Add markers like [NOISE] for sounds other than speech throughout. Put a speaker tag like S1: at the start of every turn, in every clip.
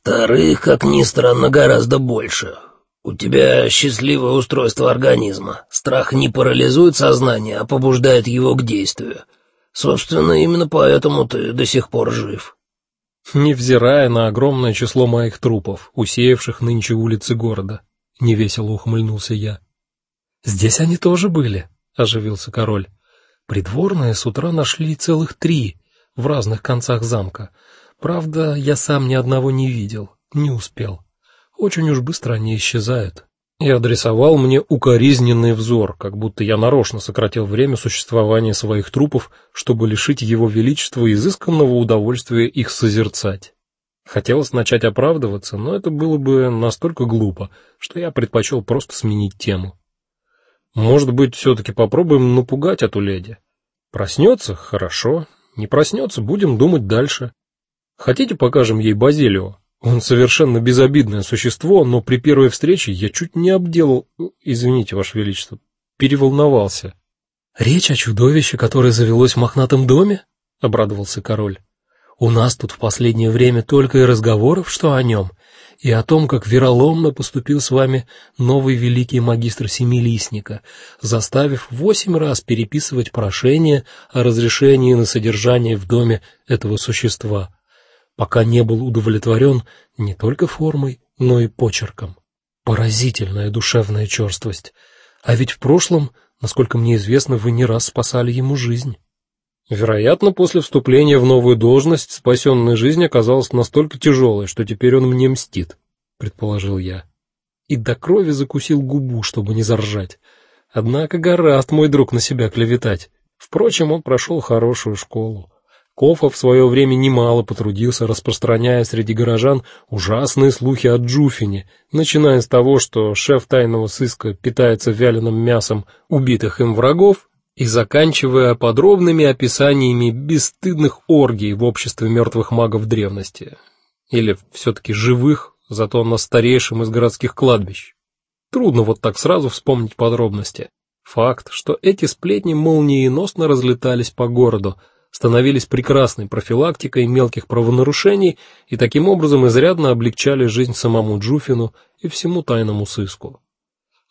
S1: Вторых, как ни странно, гораздо больше. У тебя счастливое устройство организма. Страх не парализует сознание, а побуждает его к действию. Собственно, именно поэтому ты до сих пор жив.
S2: Невзирая на огромное число моих трупов, усеявших нынче улицы города, невесело ухмыльнулся я. Здесь они тоже были, оживился король. Придворные с утра нашли целых три в разных концах замка. Правда, я сам ни одного не видел, не успел. Очень уж быстро они исчезают. И адресовал мне укоризненный взор, как будто я нарочно сократил время существования своих трупов, чтобы лишить его величества изысканного удовольствия их созерцать. Хотелось начать оправдываться, но это было бы настолько глупо, что я предпочел просто сменить тему. Может быть, все таки попробуем напугать эту леди. Проснется хорошо, не проснется, будем думать дальше. Хотите, покажем ей Базилио? Он совершенно безобидное существо, но при первой встрече я чуть не обделал, извините, ваше величество, переволновался. Речь о чудовище, которое завелось в мохнатом доме? обрадовался король. У нас тут в последнее время только и разговоров, что о нем, и о том, как вероломно поступил с вами новый великий магистр Семилистника, заставив восемь раз переписывать прошение о разрешении на содержание в доме этого существа пока не был удовлетворен не только формой, но и почерком. Поразительная душевная черствость. А ведь в прошлом, насколько мне известно, вы не раз спасали ему жизнь. Вероятно, после вступления в новую должность спасенная жизнь оказалась настолько тяжелой, что теперь он мне мстит, предположил я. И до крови закусил губу, чтобы не заржать. Однако гораст мой друг на себя клеветать. Впрочем, он прошел хорошую школу. Кофа в свое время немало потрудился, распространяя среди горожан ужасные слухи о Джуфине, начиная с того, что шеф тайного сыска питается вяленым мясом убитых им врагов, и заканчивая подробными описаниями бесстыдных оргий в обществе мертвых магов древности, или все таки живых, зато на старейшем из городских кладбищ. Трудно вот так сразу вспомнить подробности. Факт, что эти сплетни молниеносно разлетались по городу, становились прекрасной профилактикой мелких правонарушений и таким образом изрядно облегчали жизнь самому Джуфину и всему тайному сыску.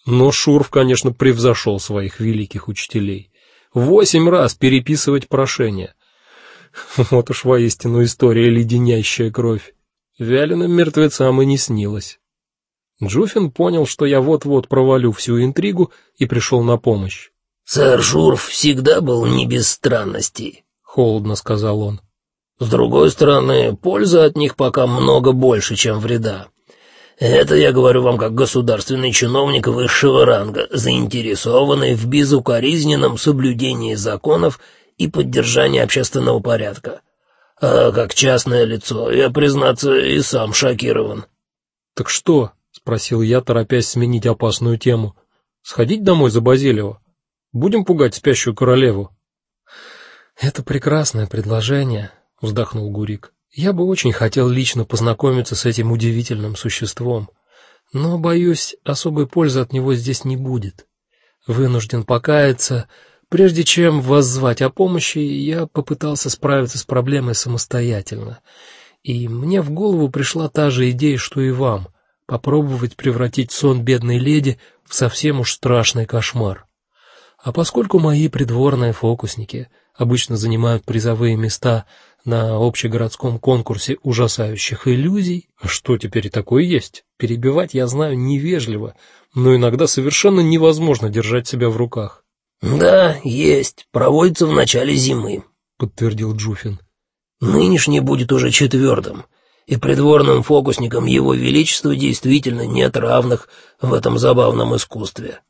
S2: Но Шурф, конечно, превзошел своих великих учителей. Восемь раз переписывать прошение. [LAUGHS] Вот уж воистину история леденящая кровь. Вяленым мертвецам и не снилось. Джуфин понял, что я вот-вот провалю всю интригу и пришел на помощь.
S1: Сэр Шурф всегда был не без странностей
S2: холодно сказал он.
S1: С другой стороны, пользы от них пока много больше, чем вреда. Это я говорю вам как государственный чиновник высшего ранга, заинтересованный в безукоризненном соблюдении законов и поддержании общественного порядка. А как частное лицо, я, признаться, и сам шокирован.
S2: Так что? спросил я, торопясь сменить опасную тему. Сходить домой за Базилио. Будем пугать спящую королеву. Это прекрасное предложение, вздохнул Гурик. Я бы очень хотел лично познакомиться с этим удивительным существом, но боюсь, особой пользы от него здесь не будет. Вынужден покаяться, прежде чем воззвать о помощи, я попытался справиться с проблемой самостоятельно. И мне в голову пришла та же идея, что и вам попробовать превратить сон бедной леди в совсем уж страшный кошмар. А поскольку мои придворные фокусники обычно занимают призовые места на общегородском конкурсе ужасающих иллюзий. А что теперь такое есть? Перебивать я знаю невежливо, но иногда совершенно невозможно держать себя в руках.
S1: Да, есть. Проводится в начале зимы, подтвердил Джуфин. Нынешний будет уже четвертым, и придворным фокусникам его величества действительно нет равных в этом забавном искусстве.